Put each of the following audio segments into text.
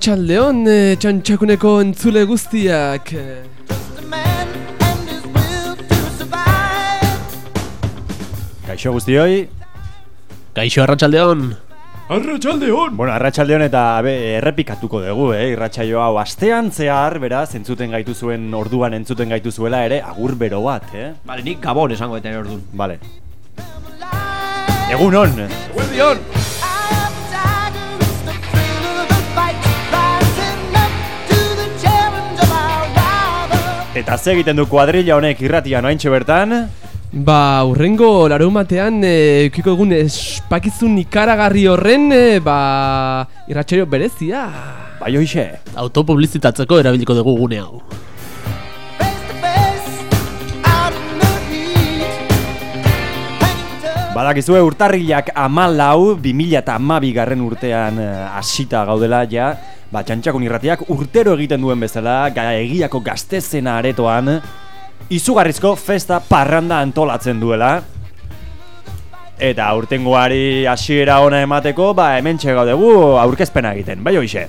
Arratxaldeon e, txantxakuneko entzule guztiak Kaixo guztioi Kaixo arratsaldeon. Arratxaldeon! Bueno, arratsaldeon eta be, errepikatuko dugu, eh? Irratsaio hau astean zehar, beraz, entzuten gaitu zuen orduan entzuten gaitu zuela ere agur bero bat, eh? Bale, nik gabon esango eta orduan. Vale. Egun on! Eguerdion! Eta ze egiten du kuadrilla honek irratia noaintxe bertan? Ba, urrengo larumatean e, eukiko egun espakizun ikaragarri horren e, ba, irratxario berezia Bai hoxe. Autopublizitatzeko erabiliko dugu gune hau. Badakizue urtarrilak amalau, 2000 eta amabigarren urtean eh, hasita gaudela ja Ba, txantxakun irratiak urtero egiten duen bezala, ga, egiako gaztezena aretoan Izugarrizko festa parranda antolatzen duela. Eta aurtengoari hasiera ona emateko, ba hemen txegaudegu aurkezpena egiten, bai hoxe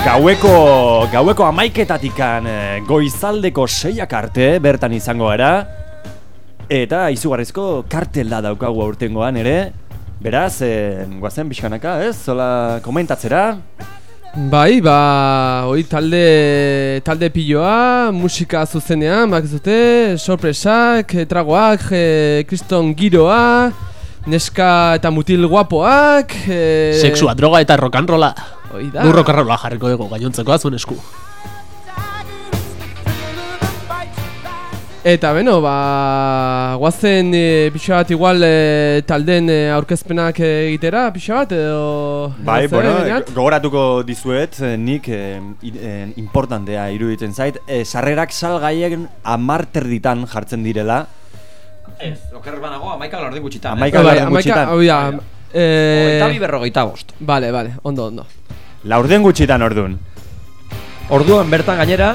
Gaueko, gaueko amaiketatikan eh, goizaldeko seiak arte bertan izango gara Eta izugarrizko kartela daukagu aurtengoan ere Beraz, eh, guazen pixkanaka, ez? Zola komentatzera Bai, ba, oi talde, talde piloa, musika zuzenean, bak zute, sorpresak, eh, tragoak, e, kriston giroa, neska eta mutil guapoak, e, Sexua, droga eta rock'n'rolla. Hoi da. Du rock'n'rolla jarriko dugu gainontzekoa zuen esku. Eta beno, ba, guazen e, pixo bat igual e, talden e, aurkezpenak egitera, pixo bat, edo... Bai, zer, bueno, benean? gogoratuko dizuet, eh, nik eh, i- eh, importantea iruditzen zait eh, Sarrerak salgaien amarterditan jartzen direla Ez, okerrez banago, amaika galardin gutxitan. Eh? Bai, galardin hamaika- gutxitan. hoi da, Hogeita bi eh, berrogeita bost. Vale, vale, ondo, ondo. Laurden gutxitan ordun Orduan bertan gainera,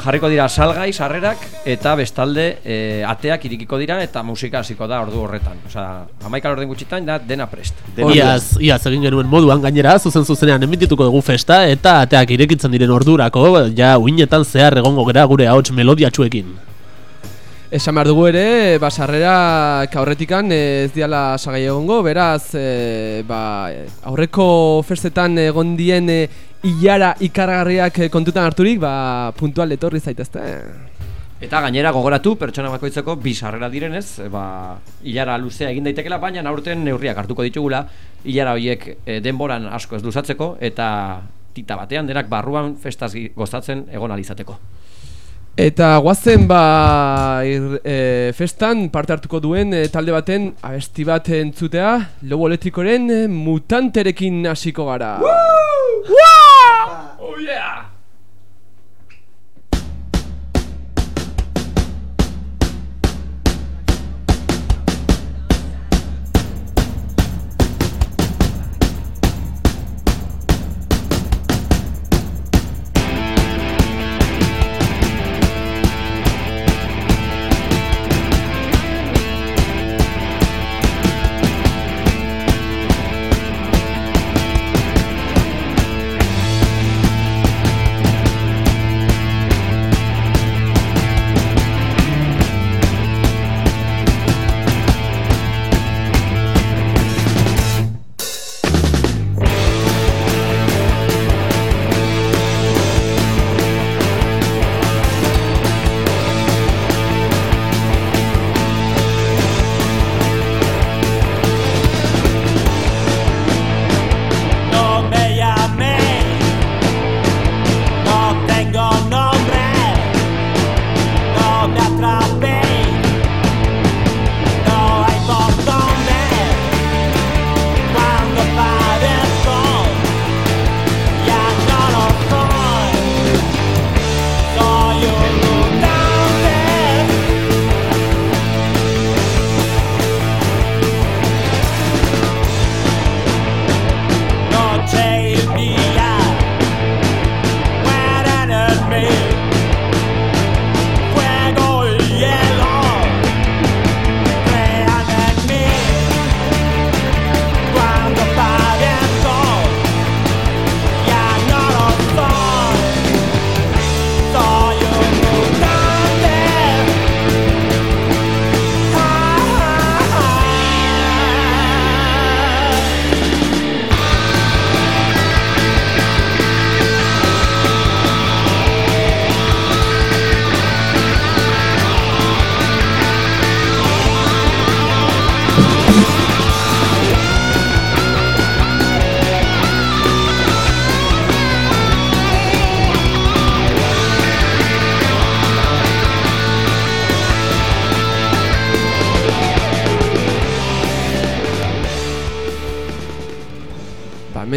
jarriko dira salgai, sarrerak, eta bestalde eh, ateak irikiko dira eta musika hasiko da ordu horretan. Osea, amaika galardin gutxitan da dena prest. Dena Iaz, iaz egin genuen moduan gainera, zuzen zuzenean emitituko dugu festa eta ateak irekitzen diren ordurako, ja uinetan zehar egongo gera gure ahots melodiatsuekin. Esan behar dugu ere, ba, sarrerak aurretikan eh, ez diala sagai egongo, beraz, e, ba, aurreko festetan egon dien e, ilara ikargarriak eh, kontutan harturik, ba, puntual etorri zaitezte. Eta gainera gogoratu pertsona bakoitzeko bi sarrera direnez, ba, ilara luzea egin daitekela, baina aurten neurriak hartuko ditugula, ilara horiek e, denboran asko ez luzatzeko eta tita batean denak barruan festaz gozatzen egon alizateko. Eta guazen ba ir, e, festan parte hartuko duen e, talde baten abesti bat entzutea Lobo Elektrikoren e, mutanterekin hasiko gara. Oh yeah!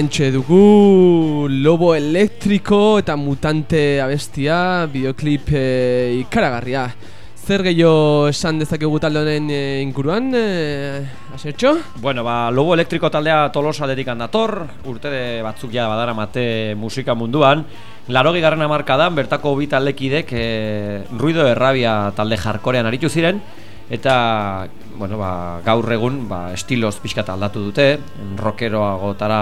Ba, mentxe dugu Lobo Elektriko eta Mutante abestia Bideoklip e, ikaragarria Zer gehiago esan dezakegu talde honen e, inguruan, e, asertxo? Bueno, ba, Lobo Elektriko taldea tolosa dedikan dator, urte de batzuk ja badara mate musika munduan. Larogi garren amarkadan, bertako bi taldekidek e, ruido errabia talde jarkorean aritu ziren, eta bueno, ba, gaur egun ba, estiloz pixkat aldatu dute, rockeroagotara,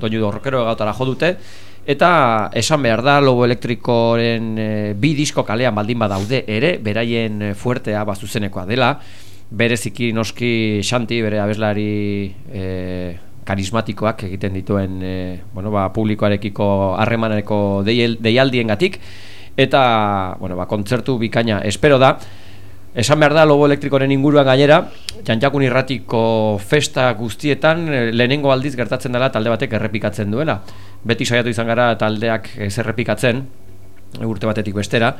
doinu rockeroagotara jo dute, Eta esan behar da Lobo Elektrikoren e, bi disko kalean baldin badaude ere, beraien eh, fuertea bazuzenekoa dela, bereziki noski Xanti, bere abeslari e, karismatikoak egiten dituen e, bueno, ba, publikoarekiko harremaneko deialdien gatik, eta bueno, ba, kontzertu bikaina espero da, Esan behar da, lobo elektrikoren inguruan gainera, jantjakun irratiko festa guztietan lehenengo aldiz gertatzen dela talde batek errepikatzen duela. Beti saiatu izan gara taldeak ez errepikatzen urte batetik bestera.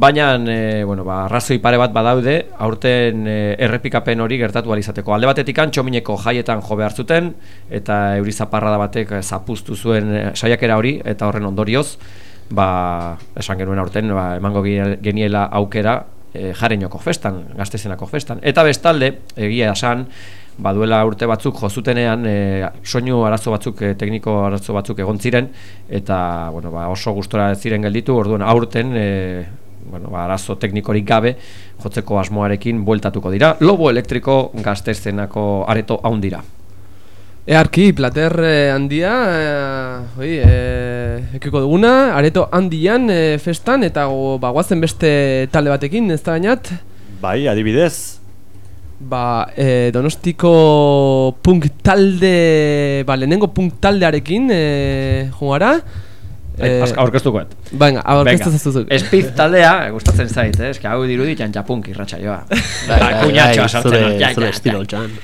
Baina e, bueno, ba, arrazoi pare bat badaude aurten e, errepikapen hori gertatu izateko. Alde batetik txomineko jaietan jo behar zuten eta eurizaparra batek zapuztu zuen saiakera hori eta horren ondorioz ba, esan genuen aurten ba, emango geniela aukera e, jarenoko festan, gaztezenako festan. Eta bestalde, egia esan baduela urte batzuk jozutenean e, soinu arazo batzuk e, tekniko arazo batzuk egon ziren eta bueno, ba, oso gustora ziren gelditu. Orduan aurten e, bueno, ba, arazo teknikorik gabe jotzeko asmoarekin bueltatuko dira. Lobo elektriko gaztezenako areto haundira Earki, plater handia, e, oi, e, ekiko duguna, areto handian e, festan eta bagoazen beste talde batekin, ez da bainat? Bai, adibidez, Ba, e, donostiko punk talde, ba, lehenengo punk taldearekin e, jugara e, Aurkeztuko et Venga, aurkeztu zazuzuk Espiz taldea, gustatzen zait, eh? Eski hau dirudi txantxa punk irratxa joa. Kuñatxoa sartzen Zure estilo txan.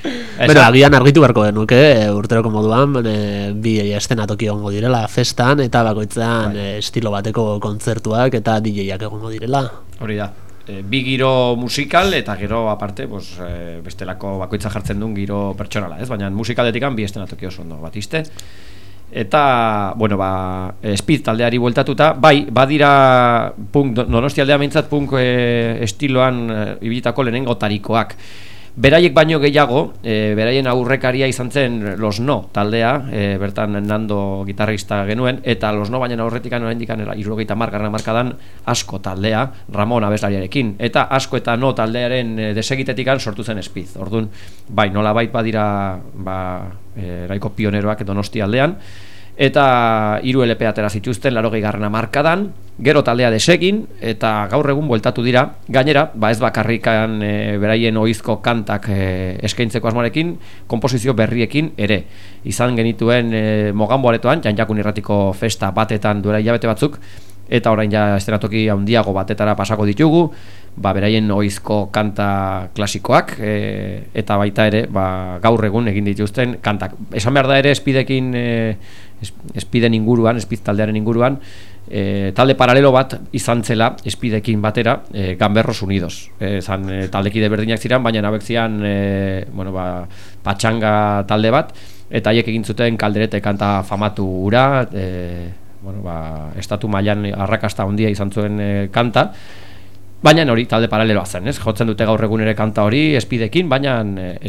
Bueno, agian argitu beharko denuke, urteroko moduan e, Bi estena toki egongo direla festan Eta bakoitzean bai. estilo bateko kontzertuak eta DJak egongo direla. Hori da. E, bi giro musikal eta gero aparte pues, e, bestelako bakoitza jartzen duen giro pertsonala, ez? Baina musikaletik bi estenatoki oso ondo batiste. Eta, bueno, ba, speed taldeari bueltatuta, bai, badira punk, donosti aldea mintzat punk e, estiloan e, ibilitako lehenengo tarikoak. Beraiek baino gehiago, e, beraien aurrekaria izan zen Los No taldea, e, bertan Nando gitarrista genuen, eta Los No baina aurretikan oraindikan irurogeita margarra markadan asko taldea, Ramon abeslariarekin, eta asko eta no taldearen e, desegitetikan sortu zen espiz. Orduan, bai, nola bait badira ba, e, eraiko pioneroak donosti aldean, eta hiru LP atera zituzten 80garrena markadan, gero taldea desegin eta gaur egun bueltatu dira. Gainera, ba ez bakarrikan e, beraien ohizko kantak e, eskaintzeko asmoarekin, konposizio berriekin ere. Izan genituen e, Mogambo aretoan, Janjakun Irratiko festa batetan duela hilabete batzuk eta orain ja estenatoki handiago batetara pasako ditugu, ba beraien ohizko kanta klasikoak e, eta baita ere, ba, gaur egun egin dituzten kantak. Esan behar da ere espidekin e, espiden inguruan, espiz taldearen inguruan, e, talde paralelo bat izan zela espidekin batera e, Gamberros Unidos. E, zan e, taldekide berdinak ziren, baina nabek zian e, bueno, ba, patxanga talde bat, eta haiek egin zuten kalderete kanta famatu ura, e, bueno, ba, estatu mailan arrakasta handia izan zuen e, kanta, Baina hori talde paraleloa zen, ez? Jotzen dute gaur egun ere kanta hori espidekin, baina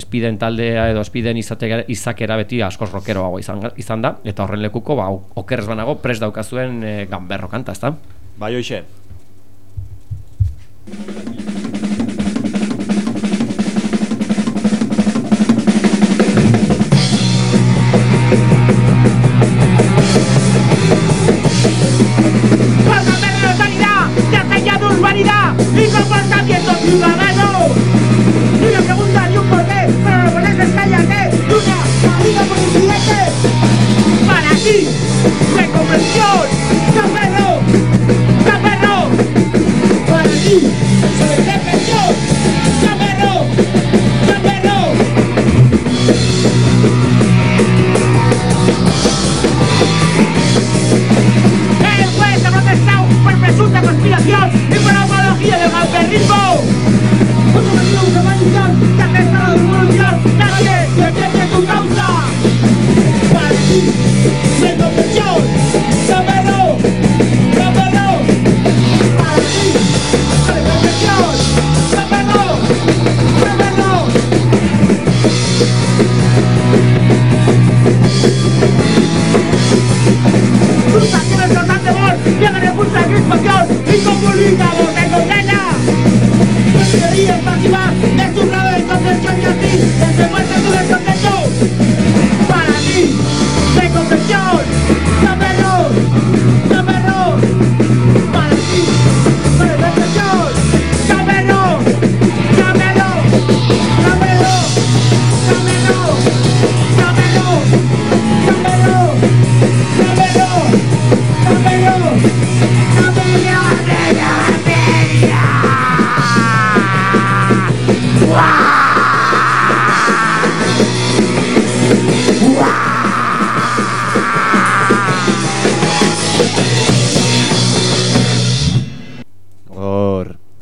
espiden taldea edo espiden izakera beti askoz rokeroago izan, izan da eta horren lekuko ba okerrez banago pres daukazuen e, ganberro kanta, ezta? Bai, hoixe. y movimiento ciudadano. Y una pregunta y un porqué, para ponerles cállate, y una salida por un cliente. Para ti, reconversión, taperro, taperro, para ti.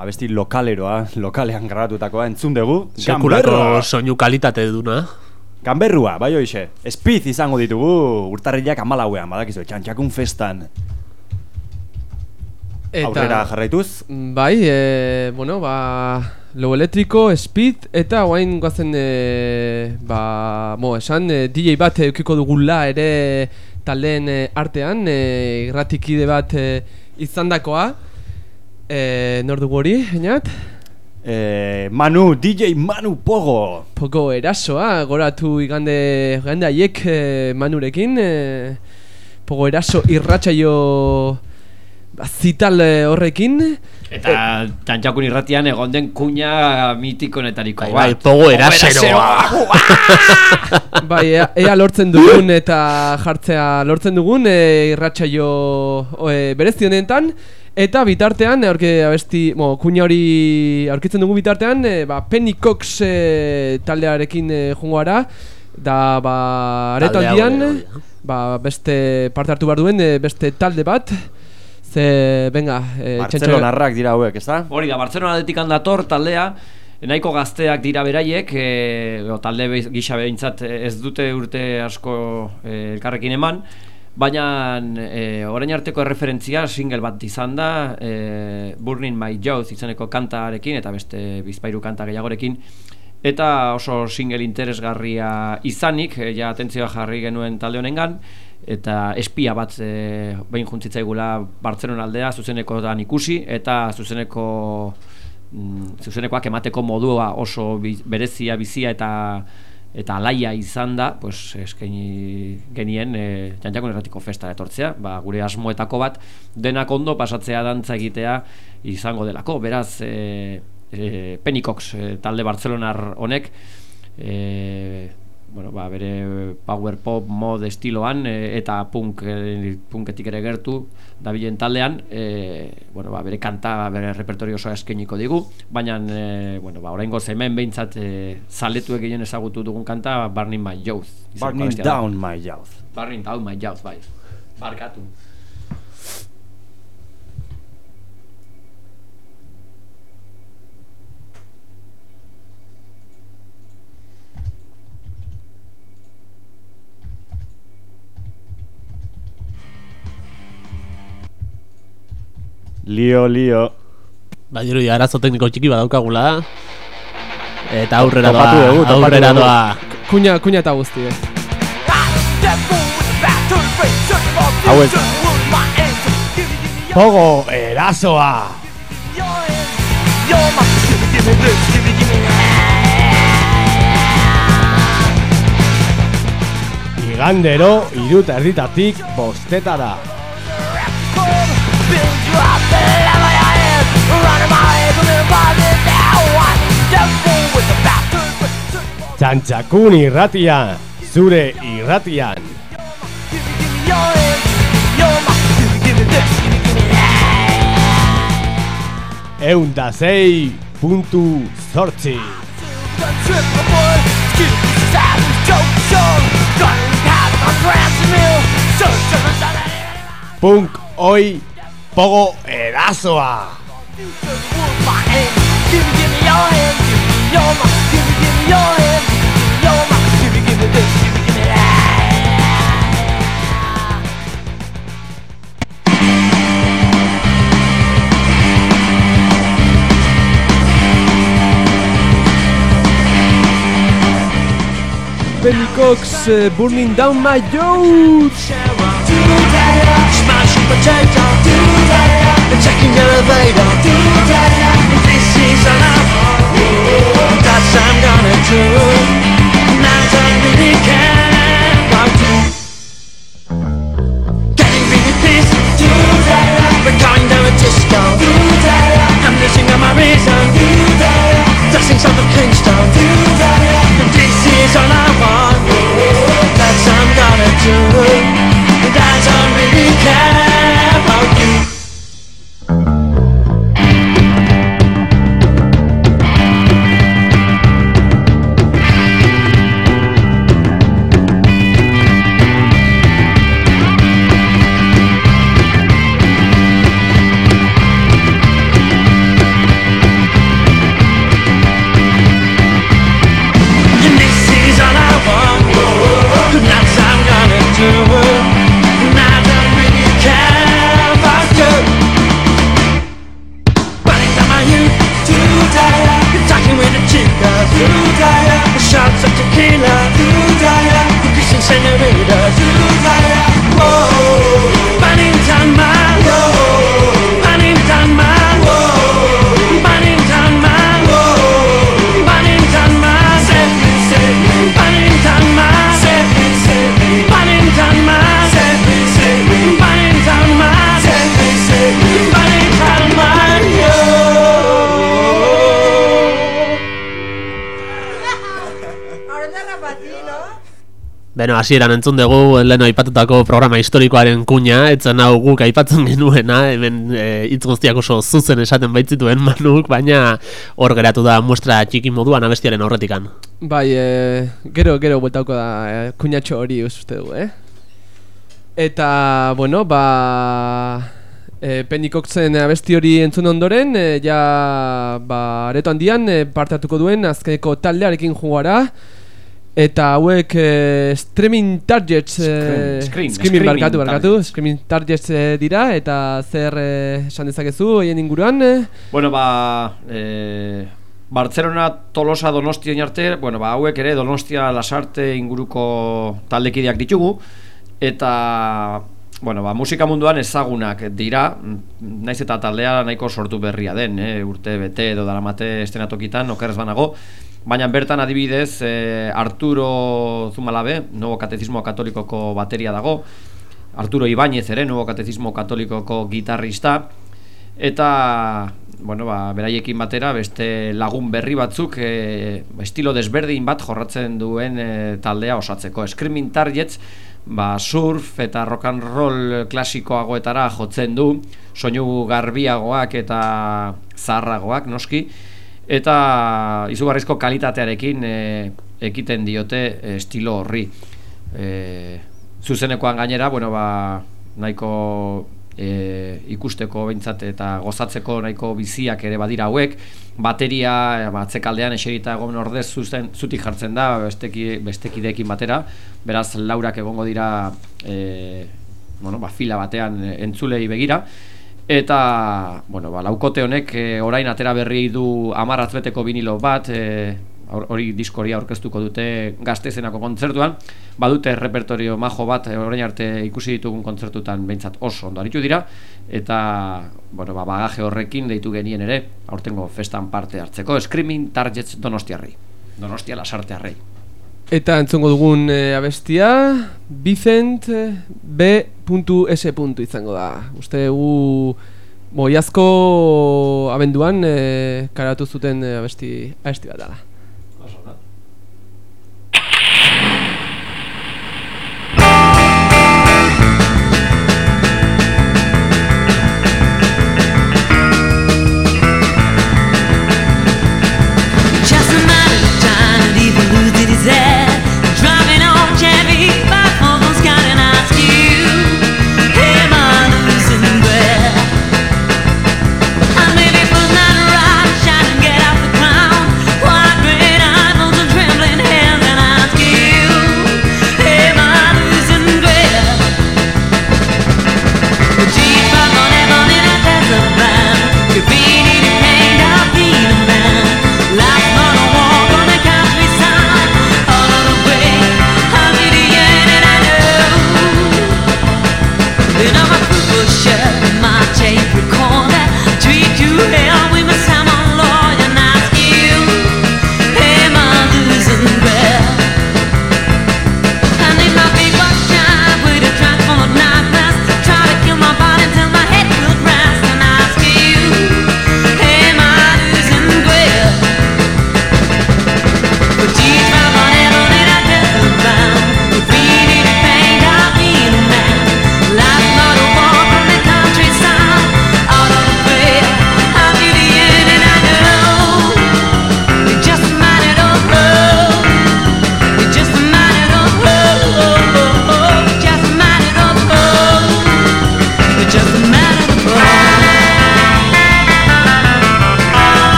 Abesti lokaleroa, lokalean grabatutakoa entzun dugu. Sekulako soinu kalitate duna. Kanberrua, bai hoxe. Espiz izango ditugu urtarrilak amalauean, badakizu, txantxakun festan. Eta, Aurrera jarraituz? Bai, e, bueno, ba, low elektriko, speed, eta guain guazen, e, ba, mo, esan, e, DJ bat eukiko dugula ere taldeen e, artean, e, irratikide bat e, izandakoa. E, nor dugu hori, einat? eh, Manu, DJ Manu Pogo. Poko erasoa, goratu igande, igande haiek e, manurekin, e, pogo eraso irratsaio ba, zital e, horrekin. Eta txantxakun irratian egon den kuña mitikonetariko Bai, bai, pogo eraseroa. Bai, ea, ea lortzen dugun eta jartzea lortzen dugun e, irratsaio e, berezi honetan. Eta bitartean aurke abesti, mo, kuña hori aurkitzen dugun bitartean, e, ba Penny Cox e, taldearekin e, joango gara. Da ba aretaldian ba, beste parte hartu behar duen e, beste talde bat ze venga, e, Bartzelonarrak dira hauek, ezta? Hori da, Bartzelonatik dator taldea Nahiko gazteak dira beraiek, e, o, talde gisa behintzat e, ez dute urte asko e, elkarrekin eman Baina e, orain arteko erreferentzia single bat izan da e, Burning My Youth izeneko kantarekin eta beste bizpairu kanta gehiagorekin Eta oso single interesgarria izanik, e, ja atentzioa jarri genuen talde honengan eta espia bat e, behin juntzitzaigula Bartzelona aldea zuzenekoan ikusi eta zuzeneko mm, zuzenekoak emateko modua oso bi- berezia bizia eta eta alaia izan da, pues eskaini genien e, jantxakon erratiko festa etortzea, ba, gure asmoetako bat denak ondo pasatzea dantza egitea izango delako, beraz e, e, Penikox e, talde Bartzelonar honek e, bueno, ba, bere power pop mod estiloan e, eta punk e, punketik ere gertu dabilen taldean e, bueno, ba, bere kanta bere repertorio osoa eskainiko digu baina e, bueno, ba, oraingoz hemen behintzat e, zaletuek gehien ezagutu dugun kanta Burning My Youth Burning da. down my youth. Burning Down My Youth, bai barkatu Lio, lio. Badiru arazo tekniko txiki badaukagula. Eta aurrera doa, dugu, aurrera doa. Kuña, kuña eta guzti, eh. Hau ez. Pogo erasoa. Igandero, iruta erditatik bostetara. Txantxakun irratian, zure irratian. Eunda zei puntu zortzi. Punk oi pogo erazoa. Benny Cox, eh, Burning Down My Youth potato They're taking elevator. If this is enough That's I'm gonna do. Now you Getting really pissed We're going to a disco. Losing my reason. And this is enough Beno, hasieran entzun dugu lehen aipatutako programa historikoaren kuña, etzen hau guk aipatzen genuena, hemen e, guztiak oso zuzen esaten baitzituen manuk, baina hor geratu da muestra txiki moduan abestiaren aurretikan. Bai, e, gero, gero bueltauko da e, kuñatxo hori uste dugu, eh? Eta, bueno, ba... E, Penikoktzen abesti hori entzun ondoren, e, ja, ba, areto handian e, parte hartuko duen azkeneko taldearekin jugara. Eta hauek e, streaming targets e, Scream- scream- Screaming screaming barkatu, barkatu targets. Screaming targets e, dira Eta zer e, esan dezakezu hoien inguruan e? Bueno, ba, e, Bartzelona, Tolosa, Donostia arte, bueno, ba, hauek ere Donostia, Lasarte inguruko taldekideak ditugu eta bueno, ba, musika munduan ezagunak dira, naiz eta taldea nahiko sortu berria den, eh, urte bete edo daramate estenatokitan, okerrez banago, baina bertan adibidez e, Arturo Zumalabe, Nuevo Katezismo Katolikoko bateria dago, Arturo Ibáñez ere, Nuevo Katezismo Katolikoko gitarrista, eta bueno, ba, beraiekin batera beste lagun berri batzuk e, estilo desberdin bat jorratzen duen e, taldea osatzeko. Screaming Targets ba, surf eta rock and roll klasikoagoetara jotzen du, soinu garbiagoak eta zaharragoak noski, eta izugarrizko kalitatearekin e, ekiten diote e, estilo horri. E, zuzenekoan gainera, bueno, ba, nahiko e, ikusteko behintzat eta gozatzeko nahiko biziak ere badira hauek. Bateria e, ba, eserita egon ordez zuzen, zutik jartzen da besteki, bestekideekin batera. Beraz laurak egongo dira e, bueno, ba, fila batean entzulei begira eta bueno, ba, laukote honek e, orain atera berri du amar atzbeteko vinilo bat e, hor- hori diskoria aurkeztuko dute gaztezenako kontzertuan. Badute repertorio majo bat eh, orain arte ikusi ditugun kontzertutan behintzat oso ondo aritu dira. Eta bueno, ba, bagaje horrekin deitu genien ere aurtengo festan parte hartzeko. Screaming Targets Donostiarrei. Donostia lasartearrei Eta entzungo dugun e, abestia Vicent eh, B.S. izango da Uste gu Moiazko abenduan e, karatu zuten abesti, abesti bat da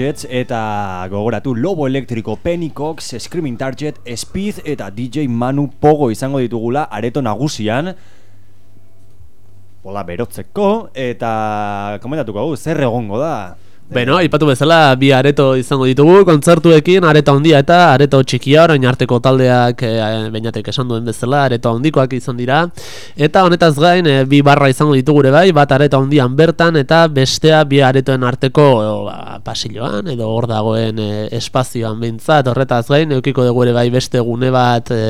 Targets eta gogoratu Lobo Elektriko, Pennycox, Screaming Target, Speed eta DJ Manu Pogo izango ditugula areto nagusian. Hola, berotzeko eta komentatuko gu, zer egongo da? Beno, aipatu bezala bi areto izango ditugu kontzertuekin, areta handia eta areto txikia orain arteko taldeak e, beinatek esan duen bezala, areto handikoak izan dira. Eta honetaz gain e, bi barra izango ditugu ere bai, bat areta handian bertan eta bestea bi aretoen arteko o, ba, pasilloan edo hor dagoen e, espazioan behintzat, horretaz gain eukiko dugu ere bai beste gune bat e,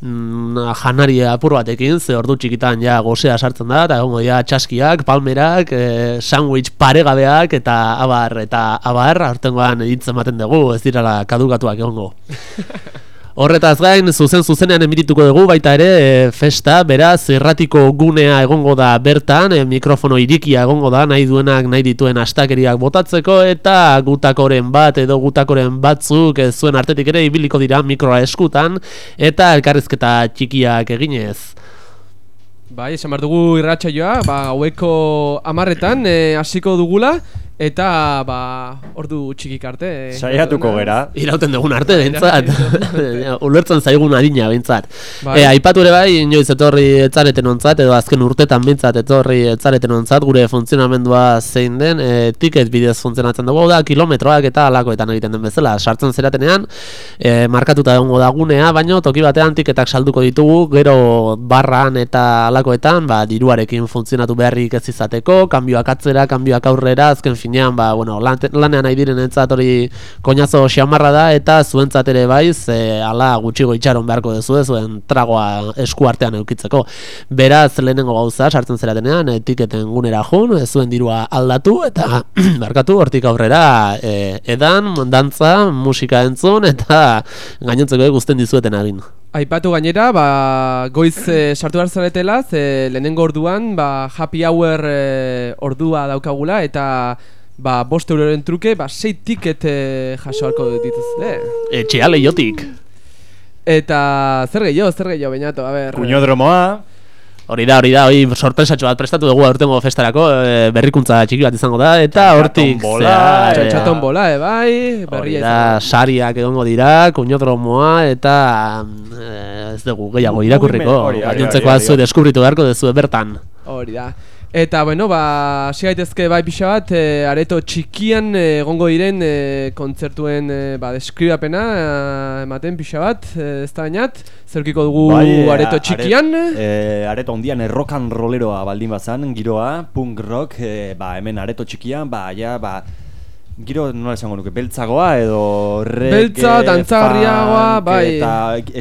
janari apur batekin, ze ordu txikitan ja gozea sartzen da, eta egongo ja txaskiak, palmerak, e, sandwich paregabeak eta abar eta abar aurtengoan hitz ematen dugu, ez dirala kadukatuak egongo. Horretaz gain, zuzen zuzenean emirituko dugu baita ere e, festa, beraz, erratiko gunea egongo da bertan, e, mikrofono irikia egongo da, nahi duenak nahi dituen astakeriak botatzeko, eta gutakoren bat edo gutakoren batzuk ez zuen artetik ere ibiliko dira mikroa eskutan, eta elkarrizketa txikiak eginez. Bai, esan behar dugu irratsaioa, ba, gaueko amarretan eh, hasiko dugula, eta ba, ordu txikik arte. eh, Saiatuko gera. Irauten dugun arte, behintzat. Ulertzen zaigun adina, behintzat. Bai. E, aipatu ere bai, inoiz etorri etzareten ontzat, edo azken urtetan behintzat etorri etzareten ontzat, gure funtzionamendua zein den, e, tiket bidez funtzionatzen dugu, da, kilometroak eta alakoetan egiten den bezala. Sartzen zeratenean, e, markatuta egongo da gunea, baino toki batean tiketak salduko ditugu, gero barran eta alakoetan, ba, diruarekin funtzionatu beharrik ez izateko, kanbioak atzera, kanbioak aurrera, azken finean, ba, bueno, lan, lanean nahi diren entzat hori koñazo xamarra da, eta zuentzat ere bai, ze ala gutxigo itxaron beharko duzu, zuen tragoa esku artean eukitzeko. Beraz, lehenengo gauza, sartzen zeratenean, e, tiketen gunera jun, e, zuen dirua aldatu, eta barkatu, hortik aurrera, e, edan, dantza, musika entzun, eta gainontzeko guzten dizueten agin. Aipatu gainera, ba, goiz e, sartu behar zaretela, ze lehenengo orduan, ba, happy hour e, ordua daukagula, eta ba, bost euroren truke, ba, sei tiket e, jaso halko dituzte. Etxea lehiotik. Eta zer gehiago, zer gehiago, bainato, a ber... Kuñodromoa, Hori da, hori da, hori sorpresatxo bat prestatu dugu aurtengo festarako, e, berrikuntza txiki bat izango da, eta hortik Txatxaton bola, e, Txatxaton bola, e, bai, berria da, sariak egongo dira, kuñodromoa, eta eh, ez dugu gehiago irakurriko, Hori, hori, hori, gainontzekoa hori, hori. zu deskubritu beharko duzu bertan. Hori da. Eta, bueno, ba, hasi gaitezke bai pixa bat, e, areto txikian e, egongo diren e, kontzertuen e, ba, deskribapena e, ematen pixa bat, e, ez da bainat, zerkiko dugu Bai, areto are- txikian. eh, areto handian eh, rock and rolleroa baldin bazan, giroa, punk rock, eh, ba, hemen areto txikian, ba, ja, ba, giro nola esango nuke, beltzagoa edo reggae, Beltza, dantzagarriagoa, bai. Eta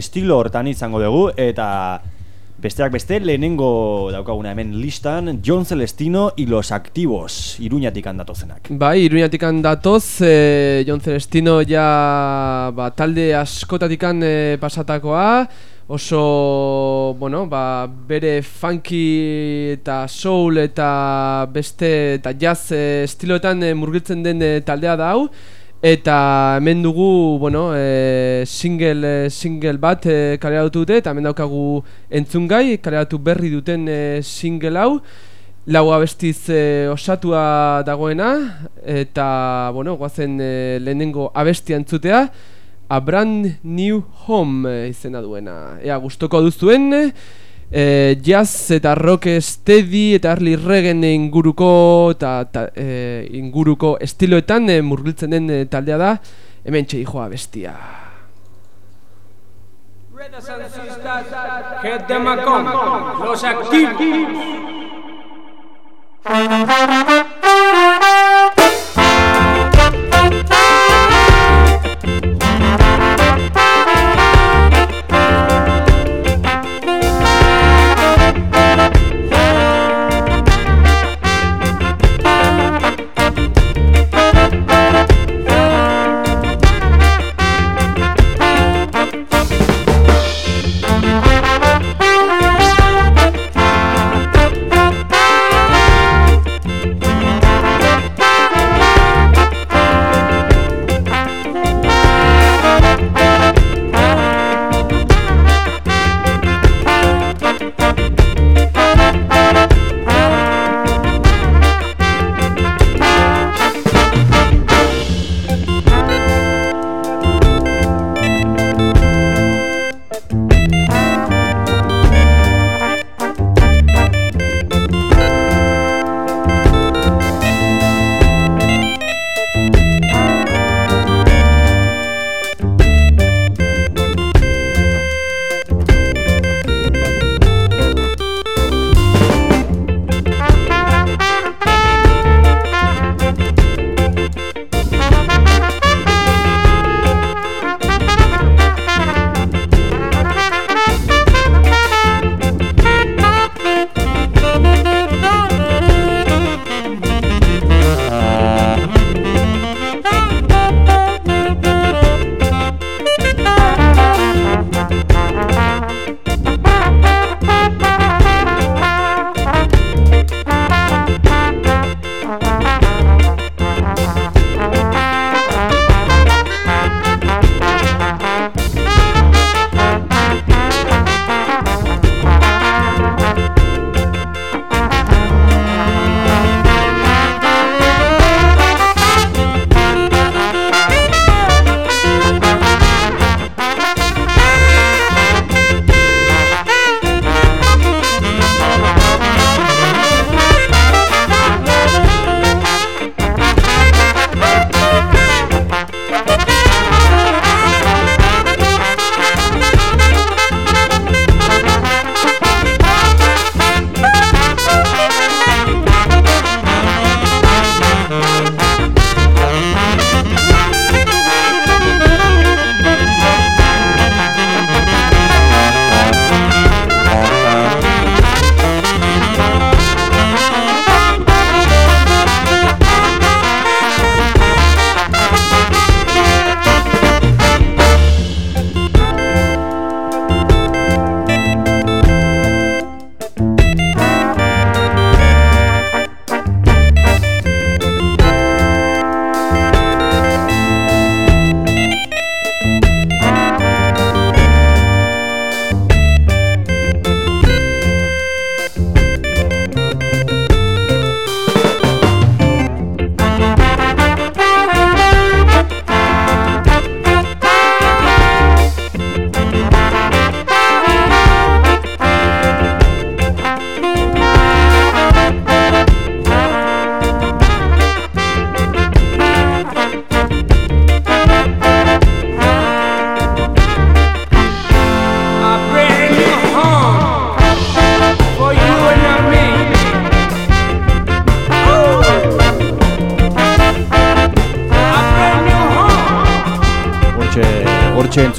estilo hortan izango dugu, eta besteak beste, lehenengo daukaguna hemen listan, John Celestino y los Activos, iruñatik handatozenak. Bai, iruñatik datoz, e, Jon Celestino ja ba, talde askotatikan e, pasatakoa, oso, bueno, ba, bere funky eta soul eta beste eta jazz e, estiloetan e, murgiltzen den e, taldea da hau, eta hemen dugu, bueno, e, single, e, single bat e, kaleratu dute, eta hemen daukagu entzungai, kaleratu berri duten e, single hau, lau abestiz e, osatua dagoena eta bueno, goazen e, lehenengo abestia entzutea A Brand New Home izena duena. Ea gustoko duzuen e, jazz eta rock steady eta early reggae inguruko eta ta, e, inguruko estiloetan e, murgiltzen den e, taldea da. Hemen txei joa bestia. De Macón, los activos.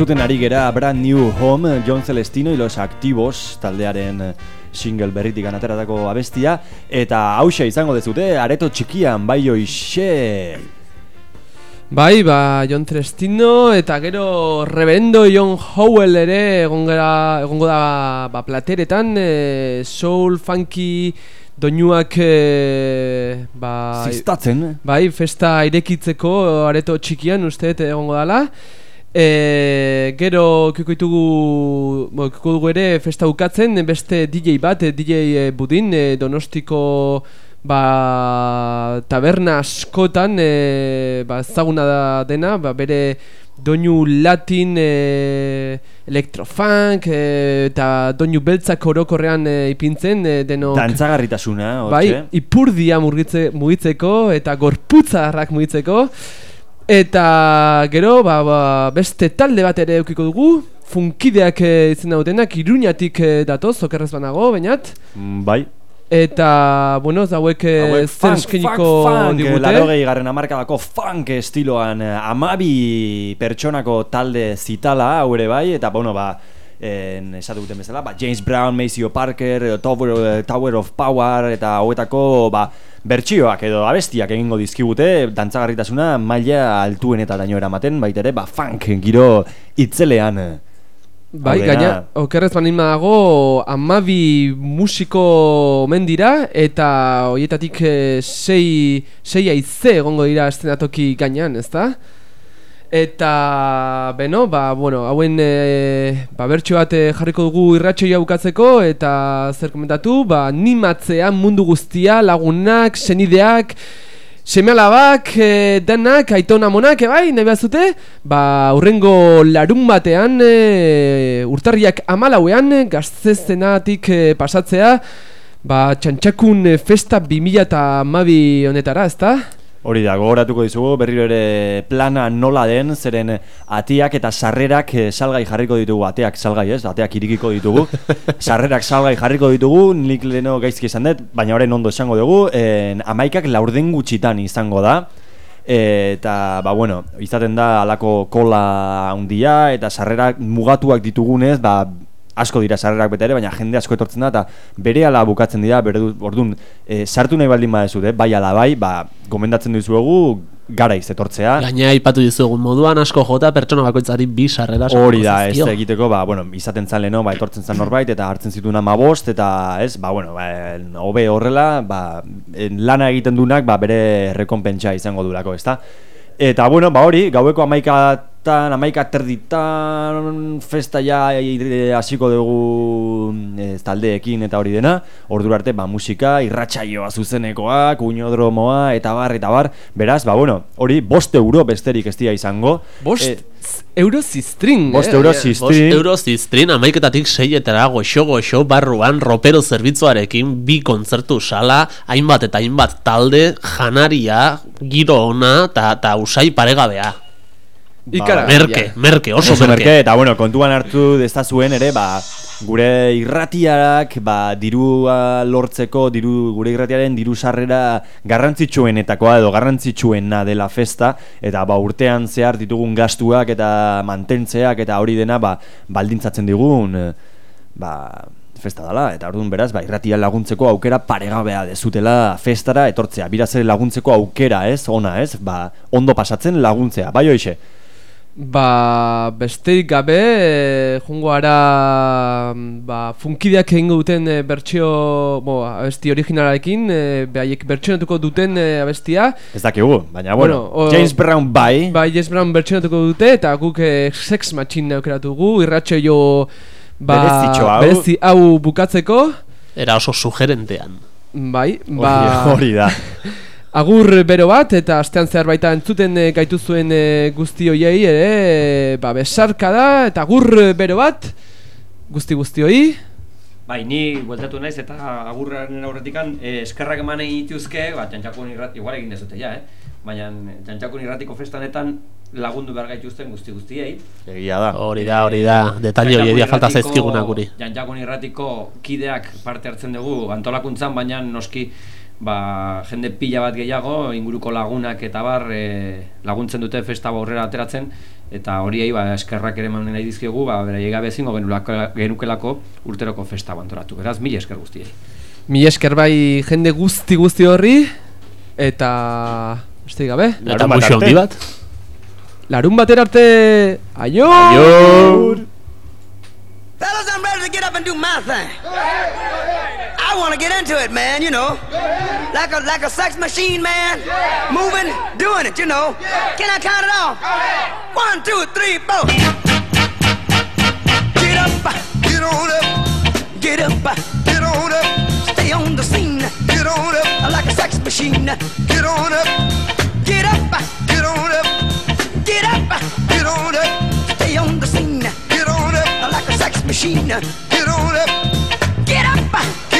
Entzuten ari gera Brand New Home, John Celestino y los Activos taldearen eh, single berritik ateratako abestia. Eta hauxe izango dezute areto txikian bai joixe. Bai, ba, John Trestino eta gero Reverendo John Howell ere egongo da ba, plateretan e, soul, funky, doinuak e, ba, ziztatzen bai, festa irekitzeko areto txikian uste dut egongo dala e, gero kiko ditugu bo, kiko dugu ere festa ukatzen beste DJ bat, e, DJ Budin e, Donostiko ba, taberna askotan e, ba, ezaguna da dena ba, bere doinu latin e, electrofunk e, eta doinu beltzak orokorrean e, ipintzen e, denok dantzagarritasuna bai, hortxe ipurdia mugitze, mugitzeko eta gorputzarrak mugitzeko eta gero ba, ba, beste talde bat ere eukiko dugu. Funkideak e, izen dautenak iruñatik e, datoz, okerrez banago, bainat. Mm, bai. Eta, bueno, ez hauek eh, zer funk, eskeniko funk, funk, digute? larogei garren amarkadako funk estiloan eh, amabi pertsonako talde zitala haure bai, eta bueno, ba, en, esatu duten bezala, ba, James Brown, Maceo Parker, eh, Tower, eh, Tower of Power, eta hauetako, ba, bertsioak edo abestiak egingo dizkigute, dantzagarritasuna maila altuenetaraino eramaten, baita ere, ba, funk giro itzelean. eh. Bai, gaina, okerrez banin dago amabi musiko omen dira Eta horietatik eh, sei, sei aize egongo dira estenatoki gainean, ezta? Eta, beno, ba, bueno, hauen e, ba, bertxo bat eh, jarriko dugu irratxoia bukatzeko Eta zer komentatu, ba, animatzea mundu guztia, lagunak, senideak Semealabak, e, denak, aitona monak, e, bai, nahi behar zute Ba, urrengo larun batean, e, urtarriak amalauean, e, gaztezenatik e, pasatzea Ba, txantxakun festa 2000 eta mabi honetara, ezta? Hori da, gogoratuko dizugu, berriro ere plana nola den, zeren atiak eta sarrerak eh, salgai jarriko ditugu, ateak salgai ez, ateak irikiko ditugu, sarrerak salgai jarriko ditugu, nik leheno gaizki esan dut, baina orain ondo esango dugu, en, amaikak laurden gutxitan izango da, eta, ba, bueno, izaten da alako kola handia eta sarrerak mugatuak ditugunez, ba, asko dira sarrerak bete ere, baina jende asko etortzen da, eta bere ala bukatzen dira, bere orduan, e, sartu nahi baldin badezut, eh? bai ala bai, ba, gomendatzen dizuegu garaiz etortzea. Gaina aipatu dizuegun moduan asko jota pertsona bakoitzari bi sarrera Hori da, ez egiteko, ba, bueno, izaten zan leheno, ba, etortzen zan norbait, eta hartzen zituen ama bost, eta, ez, ba, bueno, ba, hobe horrela, ba, lana egiten dunak, ba, bere rekonpentsa izango durako, ezta? Eta, bueno, ba, hori, gaueko amaikatan, amaika terditan, festa ja eh, hasiko dugu ez, taldeekin eta hori dena, ordura arte, ba, musika, irratsaioa zuzenekoa, kuinodromoa, eta bar, eta bar, beraz, ba, bueno, hori, bost euro besterik ez dira izango. Bost Eh, euro ziztrin, Bost eh? euro Bost ziztrin. euro ziztrin, amaiketatik seietara goxo goxo barruan ropero zerbitzuarekin bi kontzertu sala, hainbat eta hainbat talde, janaria, giro ona eta usai paregabea. Ikara, Merke, merke, oso, Oso merke. merke, eta bueno, kontuan hartu dezazuen ere, ba, gure irratiarak, ba, dirua lortzeko, diru, gure irratiaren diru sarrera garrantzitsuenetakoa edo garrantzitsuena dela festa, eta ba, urtean zehar ditugun gastuak eta mantentzeak eta hori dena, ba, baldintzatzen digun, ba, festa dela, eta orduan beraz, ba, irratia laguntzeko aukera paregabea dezutela festara etortzea, birazere laguntzeko aukera, ez, ona, ez, ba, ondo pasatzen laguntzea, bai hoixe? Ba, besterik gabe, e, jungo ara ba, funkideak egingo duten e, bertsio, bo, abesti originalarekin, e, behaiek bertsionatuko duten e, abestia. Ez dakigu, baina bueno, Bueno, o- James Brown bai, Bai, Jess Brown bertsionatuko dute, eta guk e, sex machine aukeratu dugu, irratxo jo ba, hau. berezi hau bukatzeko. Era oso sugerentean. Bai, hori, ba, hori da. Agur bero bat eta astean zehar baita entzuten e, gaitu zuen e, guzti hoiei ere e, ba, besarka da eta agur bero bat guzti guzti hoi Bai, ni bueltatu naiz eta agurraren aurretikan eh, eskerrak eman egin dituzke, ba, txantxakun irrat, igual egin dezute ja, eh? Baina txantxakun irratiko festanetan lagundu behar gaituzten guzti guztiei. Egia da. Hori da, hori da, detalle hori edia falta zaizkigunak guri. Jantxakun irratiko kideak parte hartzen dugu antolakuntzan, baina noski ba, jende pila bat gehiago, inguruko lagunak eta bar e, laguntzen dute festa aurrera ateratzen eta horiei ba, eskerrak ere eman nahi dizkiegu, ba, beraiek gabe ezingo genukelako urteroko festa antolatu. Beraz, mila esker guztiei. Mi esker bai jende guzti guzti horri eta beste gabe. Eta Larun bat arte. handi bat. Larun batera arte. Aio! Aio! Fellas, I'm ready to get up and do my thing. I want to get into it, man, you know. Like a like a sex machine, man. Yeah. Moving, doing it, you know. Yeah. Can I count it off? One, two, three, four. Get up, get on up. Get up, get on up. Stay on the scene. Get on up. Like a sex machine. Get on up. Get up, get on up. Get up, get on up. Stay on the scene. Get on up. Like a sex machine. Get on up. Get up, get up.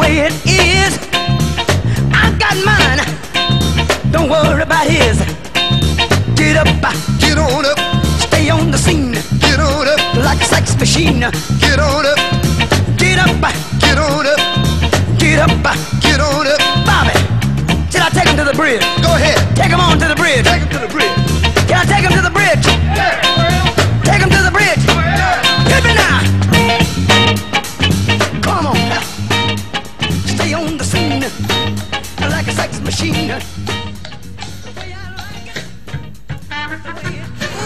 way it is. I got mine. Don't worry about his. Get up, uh, get on up, stay on the scene. Get on up, like a sex machine. Get on up, get up, uh, get on up, get up, uh, get on up. Bobby, should I take him to the bridge? Go ahead, take him on to the bridge. Take him to the bridge. Can I take him to the bridge?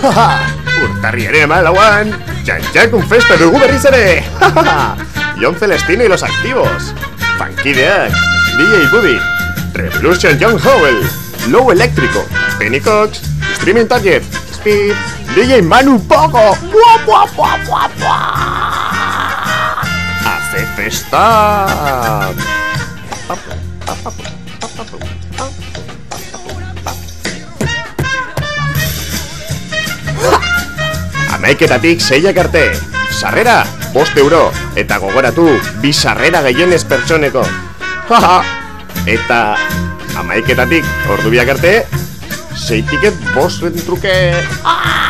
Urtarriaren malauan, txantxakun festa dugu berriz ere! Jon Celestino y los activos, Funkideak, DJ Buddy, Revolution John Howell, Low Eléctrico, Penny Cox, Streaming Target, Speed, DJ Manu Pogo, ¡Buah, buah, buah, buah, buah! ¡Hace festa! Amaiketatik seiak arte, sarrera, bost euro, eta gogoratu, bi sarrera gehienez pertsoneko. Haha! Eta amaiketatik ordu biak arte, sei tiket bost truke... Ah!